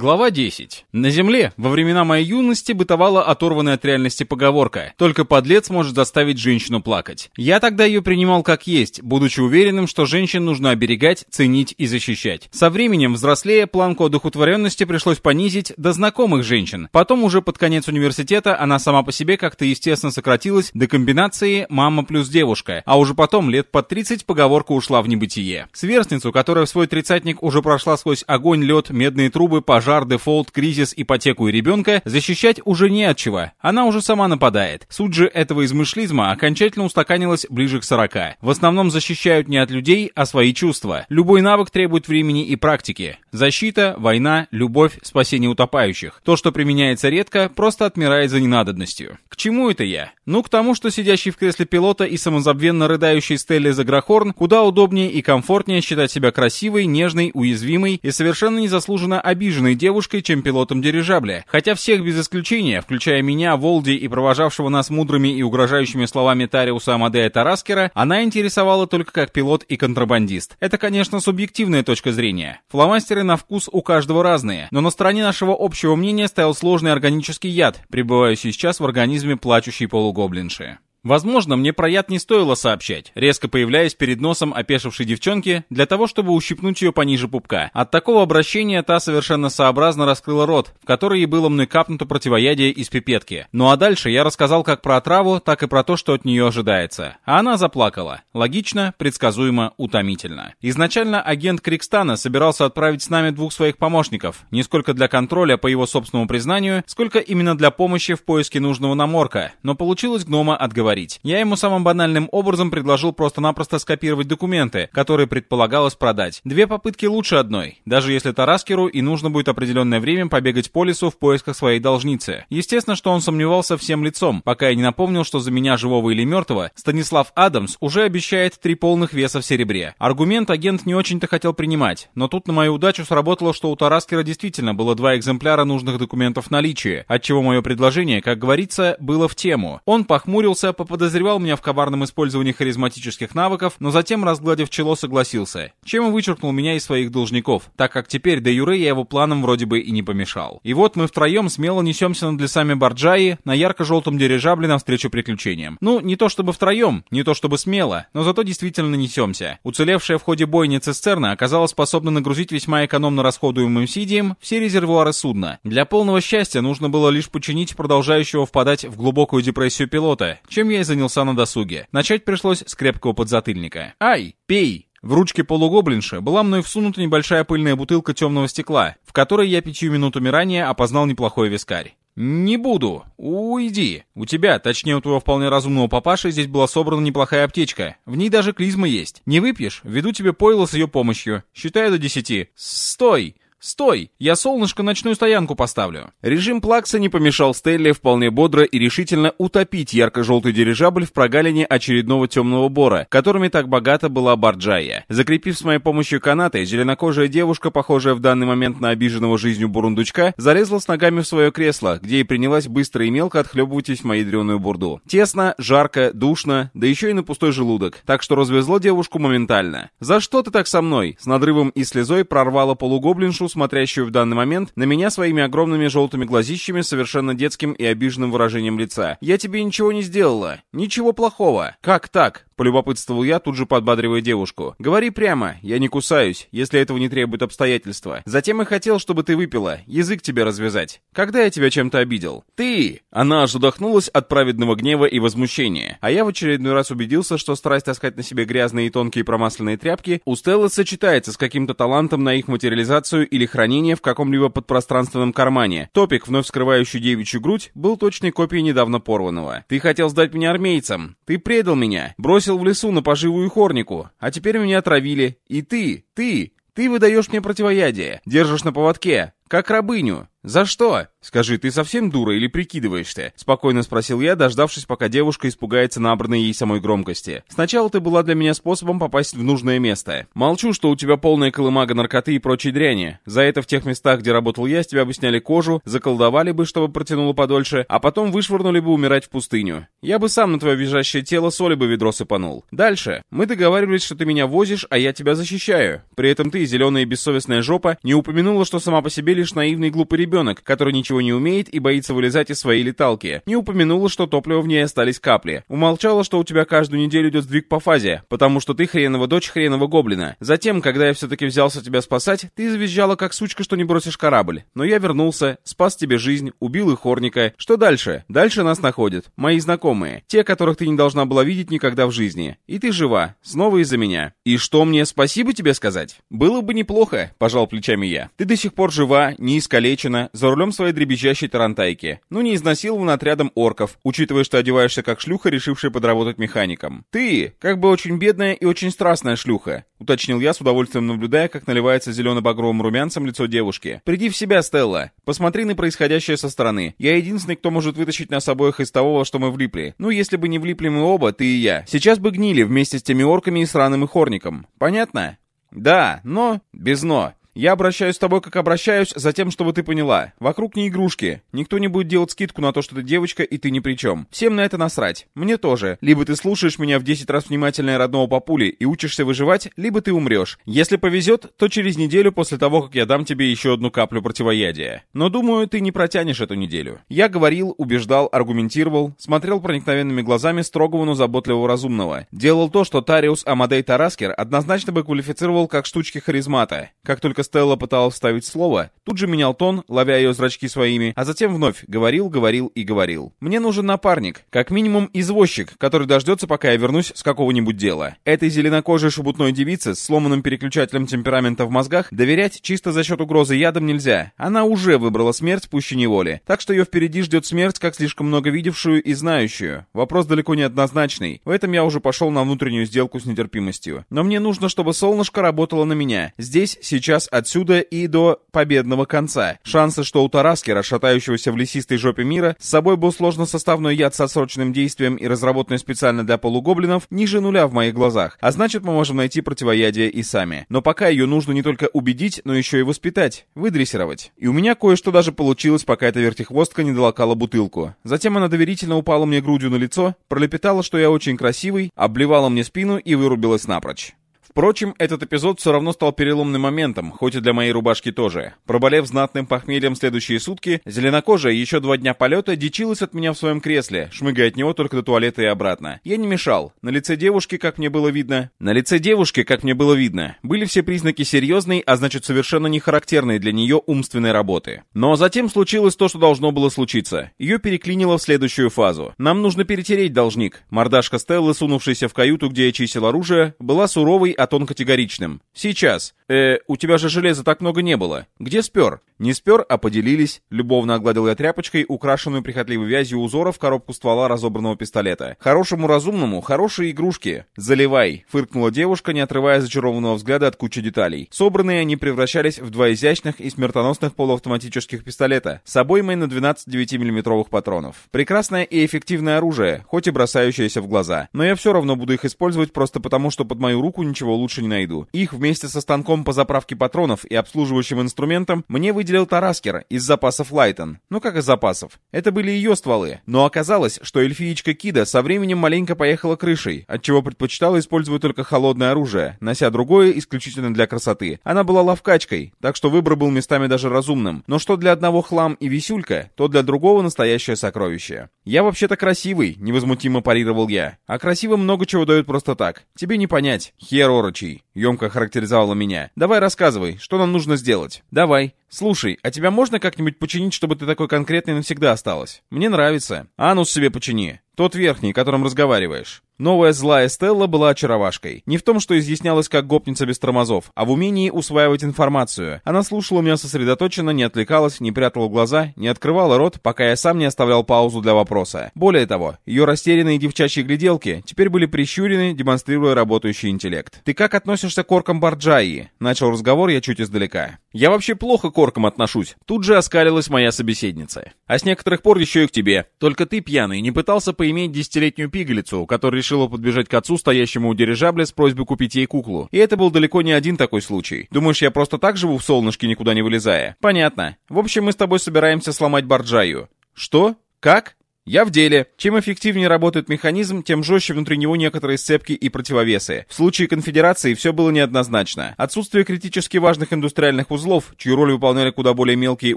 Глава 10. На Земле во времена моей юности бытовала оторванная от реальности поговорка «Только подлец может заставить женщину плакать». Я тогда ее принимал как есть, будучи уверенным, что женщин нужно оберегать, ценить и защищать. Со временем, взрослея, планку одухотворенности пришлось понизить до знакомых женщин. Потом уже под конец университета она сама по себе как-то естественно сократилась до комбинации «мама плюс девушка», а уже потом лет под 30 поговорка ушла в небытие. Сверстницу, которая в свой тридцатник уже прошла сквозь огонь, лед, медные трубы, пожар, пожар, дефолт, кризис, ипотеку и ребенка, защищать уже не от чего. Она уже сама нападает. Суть же этого измышлизма окончательно устаканилась ближе к 40. В основном защищают не от людей, а свои чувства. Любой навык требует времени и практики. Защита, война, любовь, спасение утопающих. То, что применяется редко, просто отмирает за ненадобностью. К чему это я? Ну, к тому, что сидящий в кресле пилота и самозабвенно рыдающий Стелли Заграхорн куда удобнее и комфортнее считать себя красивой, нежной, уязвимой и совершенно незаслуженно обиженной девушкой, чем пилотом дирижабля. Хотя всех без исключения, включая меня, Волди и провожавшего нас мудрыми и угрожающими словами Тариуса Амадея Тараскера, она интересовала только как пилот и контрабандист. Это, конечно, субъективная точка зрения. Фломастеры на вкус у каждого разные, но на стороне нашего общего мнения стоял сложный органический яд, пребывающий сейчас в организме плачущей полугоблинши. Возможно, мне про яд не стоило сообщать, резко появляясь перед носом опешившей девчонки, для того, чтобы ущипнуть ее пониже пупка. От такого обращения та совершенно сообразно раскрыла рот, в который ей было мной капнуто противоядие из пипетки. Ну а дальше я рассказал как про отраву, так и про то, что от нее ожидается. А она заплакала. Логично, предсказуемо, утомительно. Изначально агент Крикстана собирался отправить с нами двух своих помощников, не сколько для контроля, по его собственному признанию, сколько именно для помощи в поиске нужного наморка, но получилось гнома отговорить говорить. Я ему самым банальным образом предложил просто-напросто скопировать документы, которые предполагалось продать. Две попытки лучше одной, даже если Тараскеру и нужно будет определенное время побегать по лесу в поисках своей должницы. Естественно, что он сомневался всем лицом, пока я не напомнил, что за меня, живого или мертвого, Станислав Адамс уже обещает три полных веса в серебре. Аргумент агент не очень-то хотел принимать, но тут на мою удачу сработало, что у Тараскера действительно было два экземпляра нужных документов в наличии, отчего мое предложение, как говорится, было в тему. Он похмурился, поподозревал меня в коварном использовании харизматических навыков, но затем, разгладив чело, согласился, чем и вычеркнул меня из своих должников, так как теперь до Юры я его планам вроде бы и не помешал. И вот мы втроем смело несемся над лесами Барджаи на ярко-желтом дирижабле навстречу приключениям. Ну, не то чтобы втроем, не то чтобы смело, но зато действительно несемся. Уцелевшая в ходе бойни цистерна оказалась способна нагрузить весьма экономно расходуемым сидием все резервуары судна. Для полного счастья нужно было лишь починить продолжающего впадать в глубокую депрессию пилота, чем чем я и занялся на досуге. Начать пришлось с крепкого подзатыльника. «Ай, пей!» В ручке полугоблинши была мной всунута небольшая пыльная бутылка темного стекла, в которой я пятью минутами ранее опознал неплохой вискарь. «Не буду. Уйди. У тебя, точнее у твоего вполне разумного папаши, здесь была собрана неплохая аптечка. В ней даже клизма есть. Не выпьешь? Веду тебе пойло с ее помощью. Считаю до десяти. Стой!» «Стой! Я солнышко ночную стоянку поставлю!» Режим Плакса не помешал Стелле вполне бодро и решительно утопить ярко-желтый дирижабль в прогалине очередного темного бора, которыми так богата была Барджая. Закрепив с моей помощью канаты, зеленокожая девушка, похожая в данный момент на обиженного жизнью бурундучка, залезла с ногами в свое кресло, где и принялась быстро и мелко отхлебывать в мою ядреную бурду. Тесно, жарко, душно, да еще и на пустой желудок, так что развезло девушку моментально. «За что ты так со мной?» С надрывом и слезой прорвала полугоблиншу, смотрящую в данный момент на меня своими огромными желтыми глазищами, совершенно детским и обиженным выражением лица. «Я тебе ничего не сделала. Ничего плохого. Как так? Полюбопытствовал я, тут же подбадривая девушку. «Говори прямо, я не кусаюсь, если этого не требует обстоятельства. Затем и хотел, чтобы ты выпила, язык тебе развязать. Когда я тебя чем-то обидел?» «Ты!» Она аж задохнулась от праведного гнева и возмущения. А я в очередной раз убедился, что страсть таскать на себе грязные и тонкие промасленные тряпки у Стеллы сочетается с каким-то талантом на их материализацию или хранение в каком-либо подпространственном кармане. Топик, вновь скрывающий девичью грудь, был точной копией недавно порванного. «Ты хотел сдать меня армейцам. Ты предал меня. Бросил в лесу на поживую хорнику, а теперь меня отравили. И ты, ты, ты выдаешь мне противоядие, держишь на поводке, как рабыню. «За что?» «Скажи, ты совсем дура или прикидываешься?» Спокойно спросил я, дождавшись, пока девушка испугается набранной ей самой громкости. «Сначала ты была для меня способом попасть в нужное место. Молчу, что у тебя полная колымага наркоты и прочей дряни. За это в тех местах, где работал я, с тебя бы сняли кожу, заколдовали бы, чтобы протянуло подольше, а потом вышвырнули бы умирать в пустыню. Я бы сам на твое визжащее тело соли бы ведро сыпанул. Дальше. Мы договаривались, что ты меня возишь, а я тебя защищаю. При этом ты, зеленая и бессовестная жопа, не упомянула, что сама по себе лишь наивный и глупый ребенок, который ничего не умеет и боится вылезать из своей леталки. Не упомянула, что топлива в ней остались капли. Умолчала, что у тебя каждую неделю идет сдвиг по фазе, потому что ты хренова дочь хренова гоблина. Затем, когда я все-таки взялся тебя спасать, ты завизжала как сучка, что не бросишь корабль. Но я вернулся, спас тебе жизнь, убил их хорника. Что дальше? Дальше нас находят. Мои знакомые. Те, которых ты не должна была видеть никогда в жизни. И ты жива. Снова из-за меня. И что мне спасибо тебе сказать? Было бы неплохо, пожал плечами я. Ты до сих пор жива, не искалечена, за рулем своей дребезжащей тарантайки. Ну не изнасилован отрядом орков, учитывая, что одеваешься как шлюха, решившая подработать механиком. Ты, как бы очень бедная и очень страстная шлюха, уточнил я с удовольствием наблюдая, как наливается зелено-багровым румянцем лицо девушки. Приди в себя, Стелла. Посмотри на происходящее со стороны. Я единственный, кто может вытащить нас обоих из того, во что мы влипли. Ну, если бы не влипли мы оба, ты и я. Сейчас бы гнили вместе с теми орками и сраным ихорником. Понятно? Да, но без но. Я обращаюсь с тобой, как обращаюсь, за тем, чтобы ты поняла. Вокруг не игрушки. Никто не будет делать скидку на то, что ты девочка, и ты ни при чем. Всем на это насрать. Мне тоже. Либо ты слушаешь меня в 10 раз внимательнее родного папули и учишься выживать, либо ты умрешь. Если повезет, то через неделю после того, как я дам тебе еще одну каплю противоядия. Но думаю, ты не протянешь эту неделю. Я говорил, убеждал, аргументировал, смотрел проникновенными глазами строгого, но заботливого разумного. Делал то, что Тариус Амадей Тараскер однозначно бы квалифицировал как штучки харизмата. Как только Стелла пыталась вставить слово, тут же менял тон, ловя ее зрачки своими, а затем вновь говорил, говорил и говорил. «Мне нужен напарник, как минимум извозчик, который дождется, пока я вернусь с какого-нибудь дела. Этой зеленокожей шебутной девице с сломанным переключателем темперамента в мозгах доверять чисто за счет угрозы ядом нельзя. Она уже выбрала смерть пуще неволи, так что ее впереди ждет смерть, как слишком много видевшую и знающую. Вопрос далеко не однозначный. В этом я уже пошел на внутреннюю сделку с нетерпимостью. Но мне нужно, чтобы солнышко работало на меня. Здесь, сейчас, отсюда и до победного конца. Шансы, что у Тараскера, шатающегося в лесистой жопе мира, с собой был сложно-составной яд с отсроченным действием и разработанный специально для полугоблинов, ниже нуля в моих глазах. А значит, мы можем найти противоядие и сами. Но пока ее нужно не только убедить, но еще и воспитать, выдрессировать. И у меня кое-что даже получилось, пока эта вертихвостка не долокала бутылку. Затем она доверительно упала мне грудью на лицо, пролепетала, что я очень красивый, обливала мне спину и вырубилась напрочь. Впрочем, этот эпизод все равно стал переломным моментом, хоть и для моей рубашки тоже. Проболев знатным похмельем следующие сутки, зеленокожая еще два дня полета дичилась от меня в своем кресле, шмыгая от него только до туалета и обратно. Я не мешал. На лице девушки, как мне было видно... На лице девушки, как мне было видно, были все признаки серьезной, а значит совершенно не характерной для нее умственной работы. Но затем случилось то, что должно было случиться. Ее переклинило в следующую фазу. Нам нужно перетереть должник. Мордашка Стеллы, сунувшаяся в каюту, где я чистил оружие, была суровой, а тон категоричным. «Сейчас. Э, у тебя же железа так много не было. Где спер?» «Не спер, а поделились». Любовно огладил я тряпочкой, украшенную прихотливой вязью узоров коробку ствола разобранного пистолета. «Хорошему разумному, хорошие игрушки. Заливай!» — фыркнула девушка, не отрывая зачарованного взгляда от кучи деталей. Собранные они превращались в два изящных и смертоносных полуавтоматических пистолета с обоймой на 12 9-мм патронов. Прекрасное и эффективное оружие, хоть и бросающееся в глаза. Но я все равно буду их использовать просто потому, что под мою руку ничего лучше не найду. Их вместе со станком по заправке патронов и обслуживающим инструментом мне выделил Тараскер из запасов Лайтон. Ну как из запасов? Это были ее стволы. Но оказалось, что эльфиечка Кида со временем маленько поехала крышей, отчего предпочитала использовать только холодное оружие, нося другое исключительно для красоты. Она была ловкачкой, так что выбор был местами даже разумным. Но что для одного хлам и висюлька, то для другого настоящее сокровище. «Я вообще-то красивый», — невозмутимо парировал я. «А красивым много чего дают просто так. Тебе не понять. Хер орочий», — емко характеризовала меня. «Давай рассказывай, что нам нужно сделать?» «Давай. Слушай, а тебя можно как-нибудь починить, чтобы ты такой конкретный навсегда осталась? Мне нравится. Анус себе почини. Тот верхний, которым разговариваешь. Новая злая Стелла была очаровашкой. Не в том, что изъяснялась как гопница без тормозов, а в умении усваивать информацию. Она слушала меня сосредоточенно, не отвлекалась, не прятала глаза, не открывала рот, пока я сам не оставлял паузу для вопроса. Более того, ее растерянные девчачьи гляделки теперь были прищурены, демонстрируя работающий интеллект. «Ты как относишься к оркам Барджаи?» Начал разговор я чуть издалека. «Я вообще плохо к оркам отношусь». Тут же оскалилась моя собеседница. «А с некоторых пор еще и к тебе. Только ты, пьяный, не пытался поиметь десятилетнюю пигалицу, которая решила подбежать к отцу, стоящему у дирижабля, с просьбой купить ей куклу. И это был далеко не один такой случай. Думаешь, я просто так живу в солнышке, никуда не вылезая? Понятно. В общем, мы с тобой собираемся сломать Барджаю. Что? Как? Я в деле. Чем эффективнее работает механизм, тем жестче внутри него некоторые сцепки и противовесы. В случае конфедерации все было неоднозначно. Отсутствие критически важных индустриальных узлов, чью роль выполняли куда более мелкие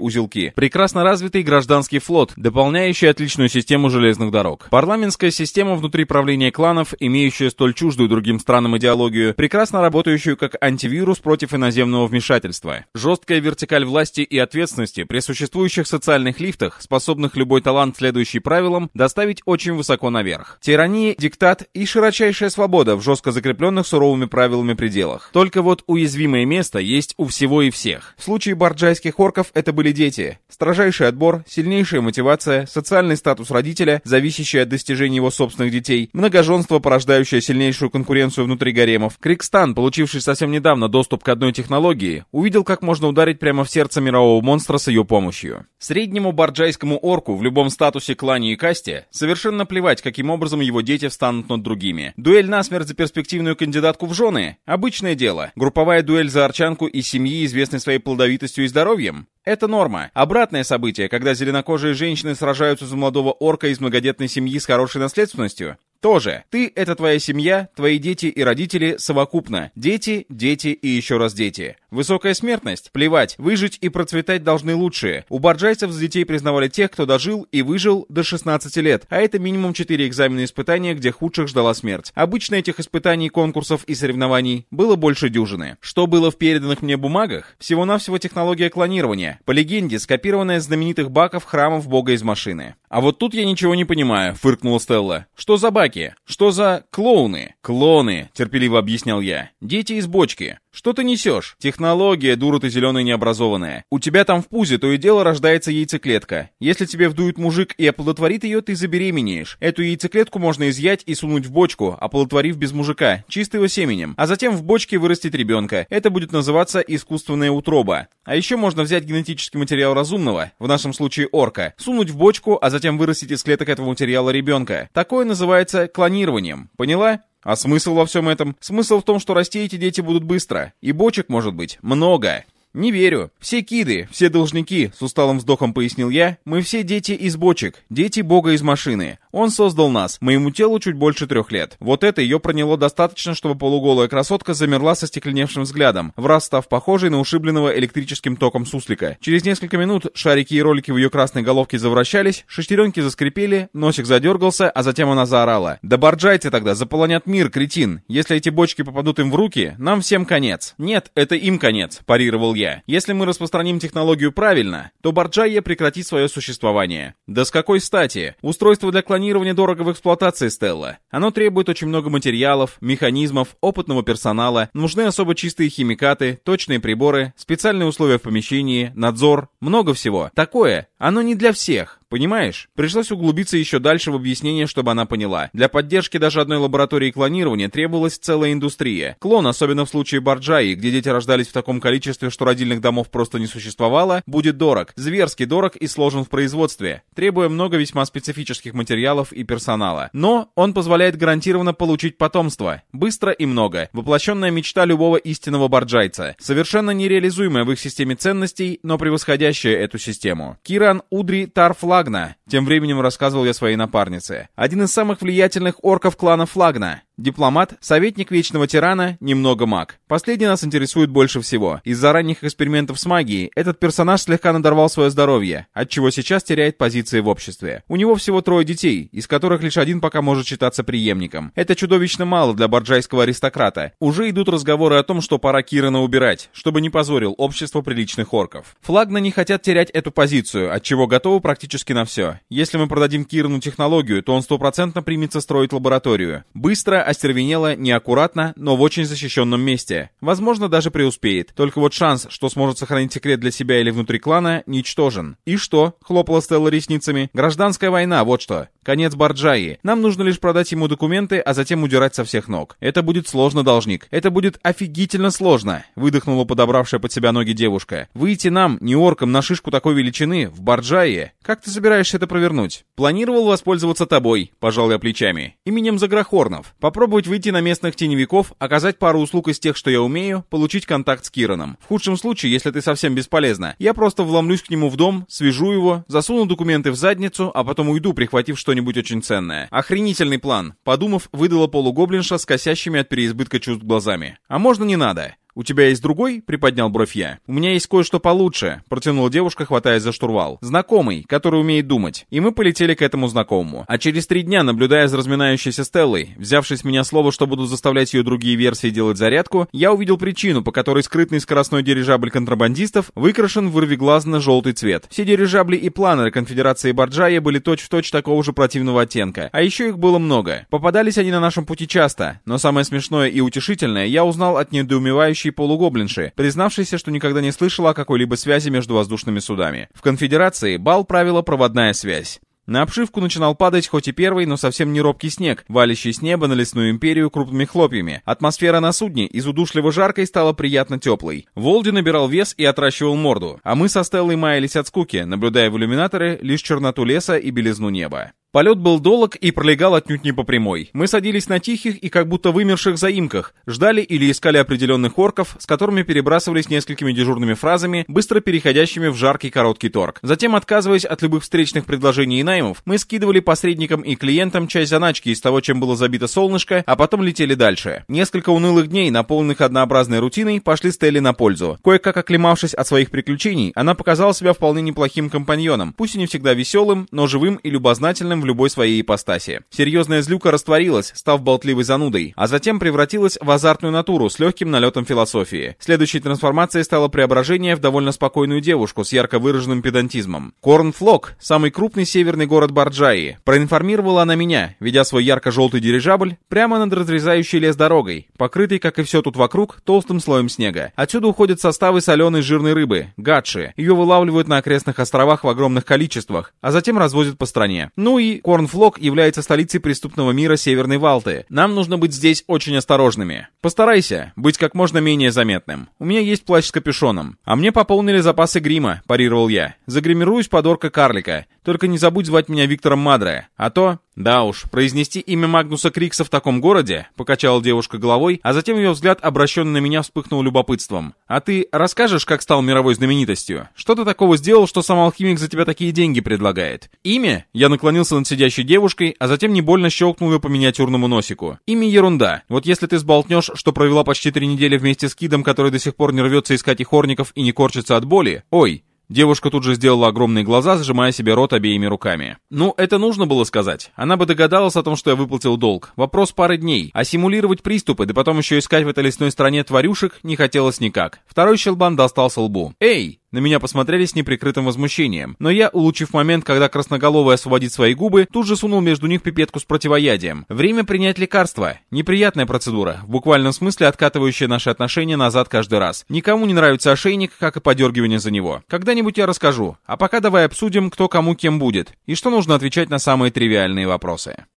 узелки. Прекрасно развитый гражданский флот, дополняющий отличную систему железных дорог. Парламентская система внутри правления кланов, имеющая столь чуждую другим странам идеологию, прекрасно работающую как антивирус против иноземного вмешательства. Жесткая вертикаль власти и ответственности при существующих социальных лифтах, способных любой талант, следующий правил, правилам доставить очень высоко наверх. Тирания, диктат и широчайшая свобода в жестко закрепленных суровыми правилами пределах. Только вот уязвимое место есть у всего и всех. В случае барджайских орков это были дети. Строжайший отбор, сильнейшая мотивация, социальный статус родителя, зависящий от достижений его собственных детей, многоженство, порождающее сильнейшую конкуренцию внутри гаремов. Крикстан, получивший совсем недавно доступ к одной технологии, увидел, как можно ударить прямо в сердце мирового монстра с ее помощью. Среднему барджайскому орку в любом статусе, клане и касте, совершенно плевать, каким образом его дети встанут над другими. Дуэль насмерть за перспективную кандидатку в жены – обычное дело. Групповая дуэль за арчанку из семьи, известной своей плодовитостью и здоровьем – это норма. Обратное событие, когда зеленокожие женщины сражаются за молодого орка из многодетной семьи с хорошей наследственностью, тоже. Ты — это твоя семья, твои дети и родители совокупно. Дети, дети и еще раз дети. Высокая смертность? Плевать. Выжить и процветать должны лучшие. У барджайцев за детей признавали тех, кто дожил и выжил до 16 лет, а это минимум 4 экзамена испытания, где худших ждала смерть. Обычно этих испытаний, конкурсов и соревнований было больше дюжины. Что было в переданных мне бумагах? Всего-навсего технология клонирования. По легенде, скопированная с знаменитых баков храмов бога из машины. А вот тут я ничего не понимаю, фыркнула Стелла. Что за баки? Собаки. Что за клоуны? Клоны, терпеливо объяснял я. Дети из бочки. Что ты несешь? Технология, дура ты зеленая необразованная. У тебя там в пузе то и дело рождается яйцеклетка. Если тебе вдует мужик и оплодотворит ее, ты забеременеешь. Эту яйцеклетку можно изъять и сунуть в бочку, оплодотворив без мужика, чистого семенем. А затем в бочке вырастить ребенка. Это будет называться искусственная утроба. А еще можно взять генетический материал разумного, в нашем случае орка, сунуть в бочку, а затем вырастить из клеток этого материала ребенка. Такое называется клонированием. Поняла? А смысл во всем этом? Смысл в том, что расти эти дети будут быстро. И бочек может быть много. «Не верю. Все киды, все должники», — с усталым вздохом пояснил я. «Мы все дети из бочек, дети бога из машины. Он создал нас, моему телу чуть больше трех лет. Вот это ее проняло достаточно, чтобы полуголая красотка замерла со стекленевшим взглядом, в раз став похожей на ушибленного электрическим током суслика. Через несколько минут шарики и ролики в ее красной головке завращались, шестеренки заскрипели, носик задергался, а затем она заорала. «Да борджайте тогда, заполонят мир, кретин! Если эти бочки попадут им в руки, нам всем конец!» «Нет, это им конец», — парировал я. Если мы распространим технологию правильно, то Барджайя прекратит свое существование. Да с какой стати? Устройство для клонирования дорого в эксплуатации, Стелла. Оно требует очень много материалов, механизмов, опытного персонала, нужны особо чистые химикаты, точные приборы, специальные условия в помещении, надзор, много всего. Такое, оно не для всех. Понимаешь? Пришлось углубиться еще дальше в объяснение, чтобы она поняла. Для поддержки даже одной лаборатории клонирования требовалась целая индустрия. Клон, особенно в случае Барджаи, где дети рождались в таком количестве, что родильных домов просто не существовало, будет дорог. Зверски дорог и сложен в производстве, требуя много весьма специфических материалов и персонала. Но он позволяет гарантированно получить потомство. Быстро и много. Воплощенная мечта любого истинного барджайца. Совершенно нереализуемая в их системе ценностей, но превосходящая эту систему. Киран Удри Тарфлаг Флагна, тем временем рассказывал я своей напарнице. Один из самых влиятельных орков клана Флагна. Дипломат, советник Вечного Тирана, немного маг. Последний нас интересует больше всего. Из-за ранних экспериментов с магией этот персонаж слегка надорвал свое здоровье, отчего сейчас теряет позиции в обществе. У него всего трое детей, из которых лишь один пока может считаться преемником. Это чудовищно мало для барджайского аристократа. Уже идут разговоры о том, что пора Кирана убирать, чтобы не позорил общество приличных орков. Флагна не хотят терять эту позицию, отчего готовы практически на все. Если мы продадим Кирану технологию, то он стопроцентно примется строить лабораторию. Быстро, остервенело, неаккуратно, но в очень защищенном месте. Возможно, даже преуспеет. Только вот шанс, что сможет сохранить секрет для себя или внутри клана, ничтожен. И что? Хлопала Стелла ресницами. Гражданская война, вот что. Конец Барджаи. Нам нужно лишь продать ему документы, а затем удирать со всех ног. Это будет сложно, должник. Это будет офигительно сложно, выдохнула подобравшая под себя ноги девушка. Выйти нам, не оркам, на шишку такой величины, в Барджае. Как ты собираешься это провернуть? Планировал воспользоваться тобой, пожал я плечами. Именем Загрохорнов. Попробовать выйти на местных теневиков, оказать пару услуг из тех, что я умею, получить контакт с Кираном. В худшем случае, если ты совсем бесполезна, я просто вломлюсь к нему в дом, свяжу его, засуну документы в задницу, а потом уйду, прихватив что что-нибудь очень ценное. Охренительный план. Подумав, выдала полугоблинша с косящими от переизбытка чувств глазами. А можно не надо? «У тебя есть другой?» — приподнял бровь я. «У меня есть кое-что получше», — протянула девушка, хватаясь за штурвал. «Знакомый, который умеет думать». И мы полетели к этому знакомому. А через три дня, наблюдая за разминающейся Стеллой, взявшись меня слово, что буду заставлять ее другие версии делать зарядку, я увидел причину, по которой скрытный скоростной дирижабль контрабандистов выкрашен в вырвиглазно-желтый цвет. Все дирижабли и планеры конфедерации Барджая были точь-в-точь -точь такого же противного оттенка. А еще их было много. Попадались они на нашем пути часто, но самое смешное и утешительное я узнал от недоумевающей летающей полугоблинши, признавшейся, что никогда не слышала о какой-либо связи между воздушными судами. В конфедерации бал правила проводная связь. На обшивку начинал падать хоть и первый, но совсем не робкий снег, валящий с неба на лесную империю крупными хлопьями. Атмосфера на судне из удушливо жаркой стала приятно теплой. Волди набирал вес и отращивал морду, а мы со Стеллой маялись от скуки, наблюдая в иллюминаторы лишь черноту леса и белизну неба. Полет был долг и пролегал отнюдь не по прямой. Мы садились на тихих и как будто вымерших заимках, ждали или искали определенных орков, с которыми перебрасывались несколькими дежурными фразами, быстро переходящими в жаркий короткий торг. Затем, отказываясь от любых встречных предложений и наймов, мы скидывали посредникам и клиентам часть заначки из того, чем было забито солнышко, а потом летели дальше. Несколько унылых дней, наполненных однообразной рутиной, пошли Стелли на пользу. Кое-как оклемавшись от своих приключений, она показала себя вполне неплохим компаньоном, пусть и не всегда веселым, но живым и любознательным в любой своей ипостаси. Серьезная злюка растворилась, став болтливой занудой, а затем превратилась в азартную натуру с легким налетом философии. Следующей трансформацией стало преображение в довольно спокойную девушку с ярко выраженным педантизмом. Корнфлок, самый крупный северный город Барджаи, проинформировала она меня, ведя свой ярко-желтый дирижабль прямо над разрезающей лес дорогой, покрытой, как и все тут вокруг, толстым слоем снега. Отсюда уходят составы соленой жирной рыбы, гатши. Ее вылавливают на окрестных островах в огромных количествах, а затем развозят по стране. Ну и Корнфлок является столицей преступного мира Северной Валты. Нам нужно быть здесь очень осторожными. Постарайся быть как можно менее заметным. У меня есть плащ с капюшоном. А мне пополнили запасы грима, парировал я. Загримируюсь под орка-карлика. Только не забудь звать меня Виктором Мадре. А то... Да уж, произнести имя Магнуса Крикса в таком городе, покачала девушка головой, а затем ее взгляд, обращенный на меня, вспыхнул любопытством. А ты расскажешь, как стал мировой знаменитостью? Что ты такого сделал, что сам алхимик за тебя такие деньги предлагает? Имя? Я наклонился над сидящей девушкой, а затем не больно щелкнул ее по миниатюрному носику. Имя ерунда. Вот если ты сболтнешь, что провела почти три недели вместе с Кидом, который до сих пор не рвется искать их орников и не корчится от боли, ой, Девушка тут же сделала огромные глаза, сжимая себе рот обеими руками. Ну, это нужно было сказать. Она бы догадалась о том, что я выплатил долг. Вопрос пары дней. А симулировать приступы, да потом еще искать в этой лесной стране тварюшек, не хотелось никак. Второй щелбан достался лбу. «Эй, на меня посмотрели с неприкрытым возмущением, но я, улучив момент, когда красноголовый освободит свои губы, тут же сунул между них пипетку с противоядием. Время принять лекарство. Неприятная процедура, в буквальном смысле откатывающая наши отношения назад каждый раз. Никому не нравится ошейник, как и подергивание за него. Когда-нибудь я расскажу. А пока давай обсудим, кто кому кем будет, и что нужно отвечать на самые тривиальные вопросы.